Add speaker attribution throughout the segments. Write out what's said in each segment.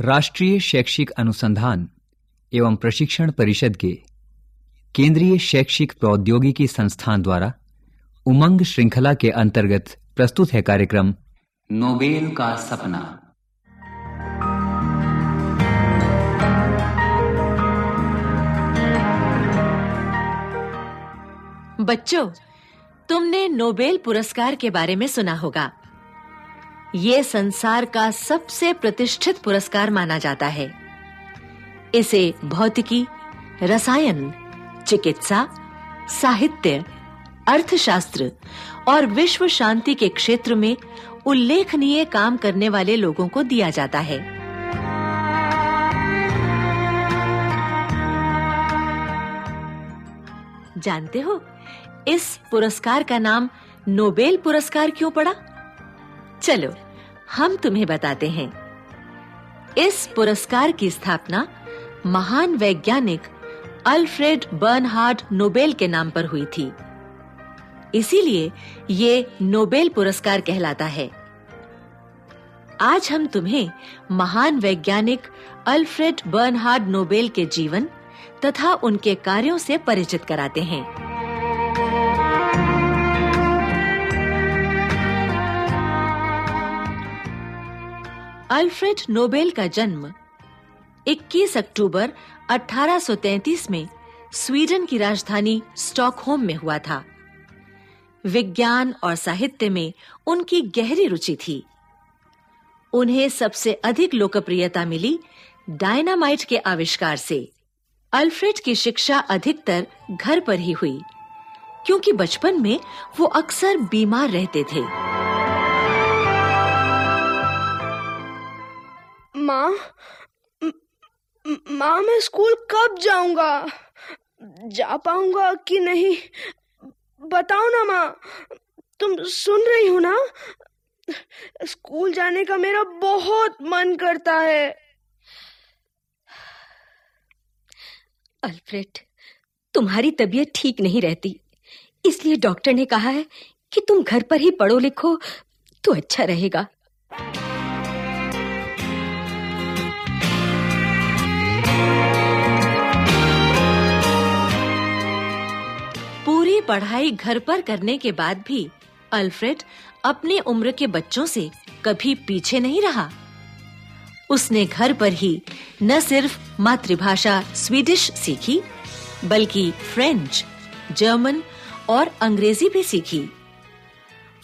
Speaker 1: राष्ट्रीय शैक्षिक अनुसंधान एवं प्रशिक्षण परिषद के केंद्रीय शैक्षिक प्रौद्योगिकी संस्थान द्वारा उमंग श्रृंखला के अंतर्गत प्रस्तुत है कार्यक्रम नोबेल का सपना।
Speaker 2: बच्चों, तुमने नोबेल पुरस्कार के बारे में सुना होगा। ये संसार का सबसे प्रतिष्ठित पुरस्कार माना जाता है। इसे भौतिकी, रसायन, चिकित्सा, साहित्य, अर्थशास्त्र और विश्व शांति के क्षेत्र में उल्लेखनीय काम करने वाले लोगों को दिया जाता है। जानते हो, इस पुरस्कार का नाम नोबेल पुरस्कार क्यों पड़ा? चलो, हम तुम्हें बताते हैं। इस पुरस्कार की स्थापना महान वैज्ञानिक अल्फ्रेड बर्नहार्ड नोबेल के नाम पर हुई थी। इसीलिए ये नोबेल पुरस्कार कहलाता है। आज हम तुम्हें महान वैज्ञानिक अल्फ्रेड बर्नहार्ड नोबेल के जीवन तथा उनके कार्यों से परिचित कराते हैं। अल्फ्रेड नोबेल का जन्म 21 अक्टूबर 1833 में स्वीडन की राजधानी स्टॉकहोम में हुआ था। विज्ञान और साहित्य में उनकी गहरी रुचि थी। उन्हें सबसे अधिक लोकप्रियता मिली डायनामाइट के आविष्कार से। अल्फ्रेड की शिक्षा अधिकतर घर पर ही हुई, क्योंकि बचपन में वो अक्सर बीमार रहते थे।
Speaker 3: माँ माँ, मैं स्कूल कब जाऊँगा? जा पाऊँगा कि नहीं? बताओ ना माँ, तुम सुन रही हो ना? स्कूल जाने का मेरा बहुत मन करता है।
Speaker 4: अल्फ्रेड, तुम्हारी तबीयत ठीक नहीं रहती। इसलिए डॉक्टर ने कहा है कि तुम घर पर ही पढ़ो लिखो तो अच्छा रहेगा।
Speaker 2: पढ़ाई घर पर करने के बाद भी अल्फ्रेड अपनी उम्र के बच्चों से कभी पीछे नहीं रहा। उसने घर पर ही न सिर्फ़ मातृभाषा स्वीडिश सीखी, बल्कि फ्रेंच, जर्मन और अंग्रेज़ी भी सीखी।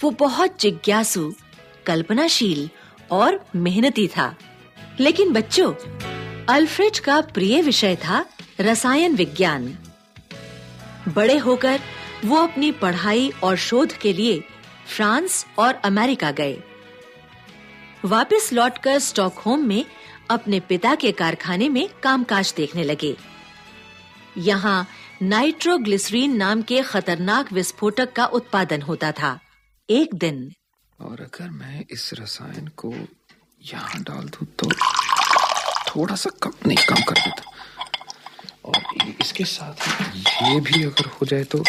Speaker 2: वो बहुत जिज्ञासु, कल्पनाशील और मेहनती था। लेकिन बच्चों, अल्फ्रेड का प्रिय विषय था रसायन विज्ञान। बड़े होकर वो अपनी पढ़ाई और शोध के लिए फ्रांस और अमेरिका गए। वापस लौटकर स्टॉकहोम में अपने पिता के कारखाने में कामकाज देखने लगे। यहाँ नाइट्रोग्लिसरीन नाम के खतरनाक विस्फोटक का उत्पादन होता था। एक दिन।
Speaker 5: और अगर मैं इस रसायन को यहाँ डाल दूँ तो थोड़ा सा कम नहीं, कम कर देता। और इसके साथ ये भी अगर हो जाए तो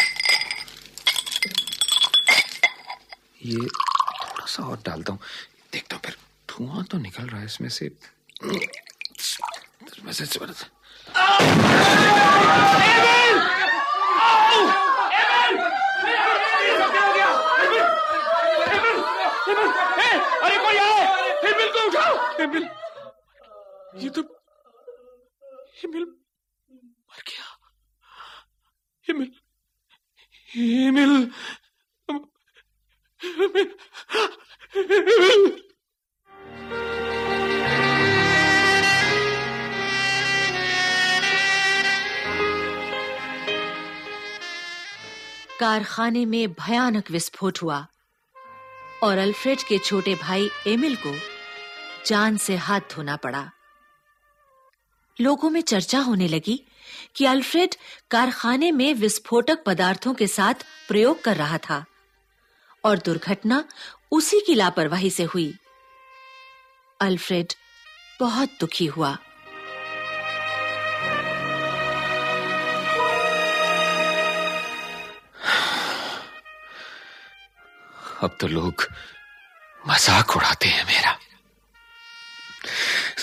Speaker 5: ये थोड़ा सा और डालता हूँ। देखता हूँ, फिर धुआँ तो निकल रहा है इसमें से।
Speaker 6: अरे कोई आए हिमिल को उठाओ हिमिल ये तो हिमिल, मर गया। हिमिल हिमिल।
Speaker 2: कारखाने में भयानक विस्फोट हुआ और अल्फ्रेड के छोटे भाई एमिल को जान से हाथ धोना पड़ा। लोगों में चर्चा होने लगी कि अल्फ्रेड कारखाने में विस्फोटक पदार्थों के साथ प्रयोग कर रहा था। और दुर्घटना उसी की लापरवाही से हुई। अल्फ्रेड बहुत दुखी हुआ।
Speaker 5: अब तो लोग मज़ाक उड़ाते हैं मेरा।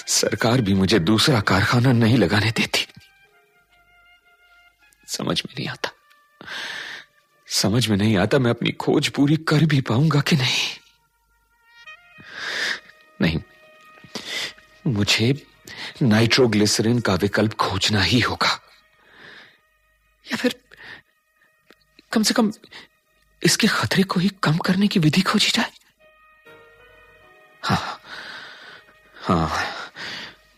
Speaker 5: सरकार भी मुझे दूसरा कारखाना नहीं लगाने देती। समझ में नहीं आता। समझ में नहीं आता मैं अपनी खोज पूरी कर भी पाऊँगा कि नहीं। नहीं, मुझे नाइट्रोग्लिसरिन का विकल्प खोजना ही होगा। या फिर कम से कम इसके खतरे को ही कम करने की विधि खोजी जाए। हाँ हाँ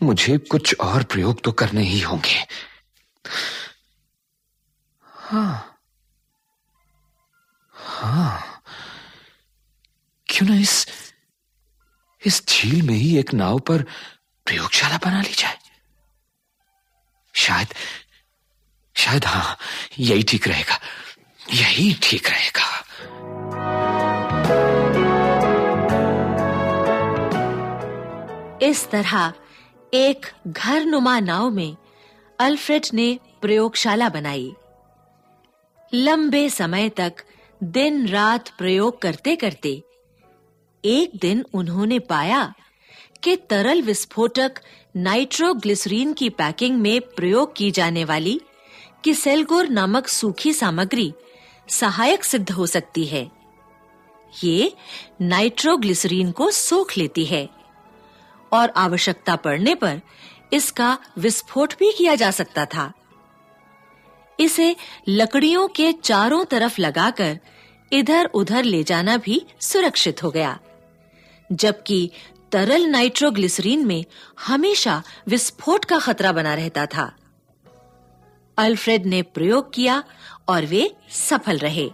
Speaker 5: मुझे कुछ और प्रयोग तो करने ही होंगे। हाँ क्यों ना इस इस झील में ही एक नाव पर प्रयोगशाला बना ली जाए। शायद शायद हाँ यही ठीक रहेगा। यही ठीक रहेगा।
Speaker 2: इस तरह एक घर नुमा नाव में अल्फ्रेड ने प्रयोगशाला बनाई। लंबे समय तक दिन रात प्रयोग करते करते एक दिन उन्होंने पाया कि तरल विस्फोटक नाइट्रोग्लिसरीन की पैकिंग में प्रयोग की जाने वाली किसेलगोर नामक सूखी सामग्री सहायक सिद्ध हो सकती है। ये नाइट्रोग्लिसरीन को सोख लेती है और आवश्यकता पड़ने पर इसका विस्फोट भी किया जा सकता था। इसे लकड़ियों के चारों तरफ़ लगाकर इधर-उधर ले जाना भी सुरक्षित हो गया। जबकि तरल नाइट्रोग्लिसरीन में हमेशा विस्फोट का खतरा बना रहता था। अल्फ्रेड ने प्रयोग किया और वे सफल रहे।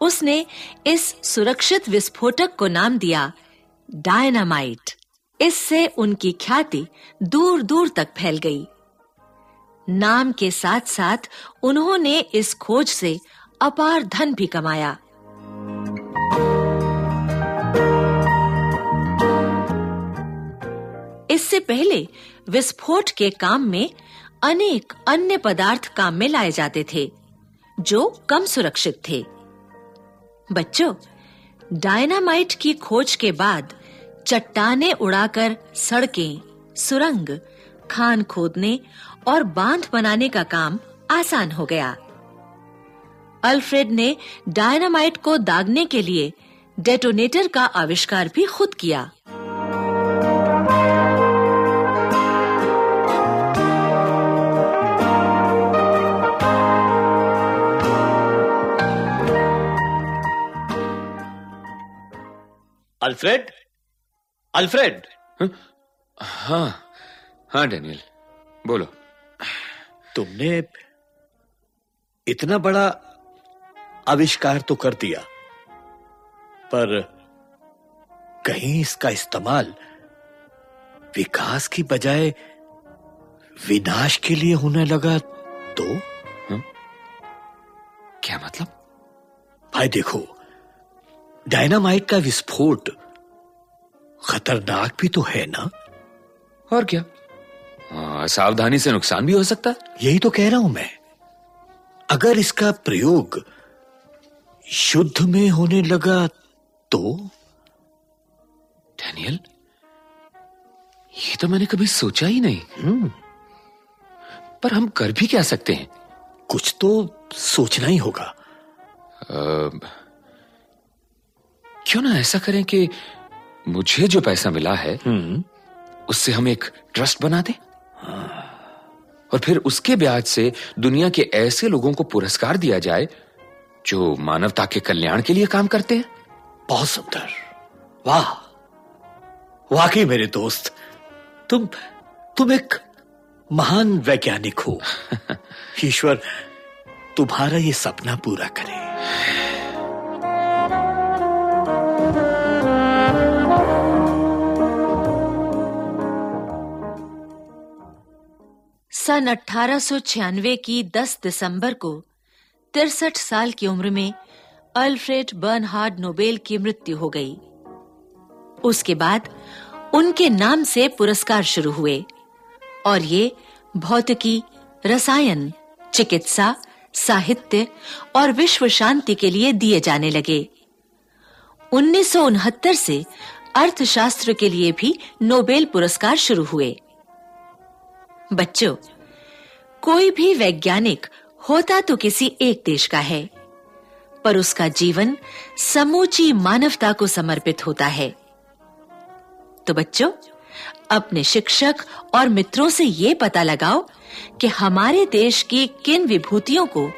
Speaker 2: उसने इस सुरक्षित विस्फोटक को नाम दिया डायनामाइट। इससे उनकी ख्याति दूर-दूर तक फैल गई। नाम के साथ-साथ उन्होंने इस खोज से अपार धन भी कमाया। इससे पहले विस्फोट के काम में अनेक अन्य पदार्थ काम में लाए जाते थे, जो कम सुरक्षित थे। बच्चों, डायनामाइट की खोज के बाद चट्टाने उड़ाकर सड़कें, सुरंग, खान खोदने और बाँध बनाने का काम आसान हो गया। अल्फ्रेड ने डायनामाइट को दागने के लिए डेटोनेटर का आविष्कार भी खुद किया।
Speaker 6: अल्फ्रेड अल्फ्रेड
Speaker 5: हाँ हाँ डेनियल बोलो.
Speaker 6: तुमने इतना बड़ा आविष्कार तो कर दिया पर कहीं इसका इस्तेमाल विकास की बजाय विनाश के लिए होने लगा तो? हुँ?
Speaker 5: क्या मतलब?
Speaker 6: भाई देखो डायनामाइट का विस्फोट खतरनाक भी तो है ना?
Speaker 5: और क्या? आ, सावधानी से नुकसान भी हो सकता है।
Speaker 6: यही तो कह रहा हूँ मैं। अगर इसका प्रयोग शुद्ध में होने लगा तो?
Speaker 5: डैनियल ये तो मैंने कभी सोचा ही नहीं। पर हम कर भी क्या सकते हैं?
Speaker 6: कुछ तो सोचना ही होगा।
Speaker 5: अ, क्यों ना ऐसा करें कि मुझे जो पैसा मिला है उससे हम एक ट्रस्ट बना दें? और फिर उसके ब्याज से दुनिया के ऐसे लोगों को पुरस्कार दिया जाए जो मानवता के कल्याण के लिए काम करते हैं।
Speaker 6: बहुत सुंदर। वाह। वाकई मेरे दोस्त तुम तुम एक महान वैज्ञानिक हो। ईश्वर तुम्हारा ये सपना पूरा करे।
Speaker 2: सन 1896 की 10 दिसंबर को तिरसठ साल की उम्र में अल्फ्रेड बर्नहार्ड नोबेल की मृत्यु हो गई। उसके बाद उनके नाम से पुरस्कार शुरू हुए और ये भौतिकी, रसायन, चिकित्सा, साहित्य और विश्व शांति के लिए दिए जाने लगे। 1969 से अर्थशास्त्र के लिए भी नोबेल पुरस्कार शुरू हुए। बच्चों कोई भी वैज्ञानिक होता तो किसी एक देश का है, पर उसका जीवन समूची मानवता को समर्पित होता है। तो बच्चों, अपने शिक्षक और मित्रों से ये पता लगाओ कि हमारे देश की किन विभूतियों को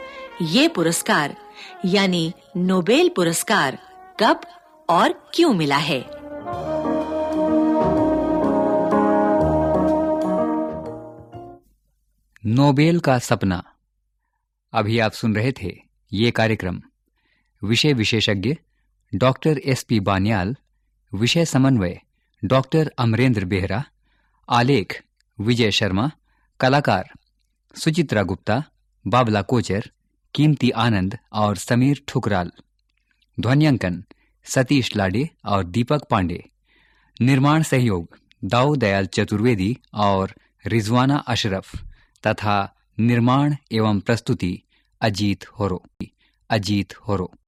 Speaker 2: ये पुरस्कार, यानी नोबेल पुरस्कार, कब और क्यों मिला है।
Speaker 1: नोबेल का सपना। अभी आप सुन रहे थे ये कार्यक्रम। विषय विशेषज्ञ डॉक्टर एस पी बानियाल, विषय समन्वय डॉक्टर अमरेंद्र बेहरा, आलेख विजय शर्मा, कलाकार सुचित्रा गुप्ता, बाबला कोचर, कीमती आनंद और समीर ठुकराल, ध्वनियांकन सतीश लाडे और दीपक पांडे, निर्माण सहयोग दाऊ दयाल चतुर्वेदी और रिजवाना अशरफ तथा निर्माण एवं प्रस्तुति अजीत होरो। अजीत होरो।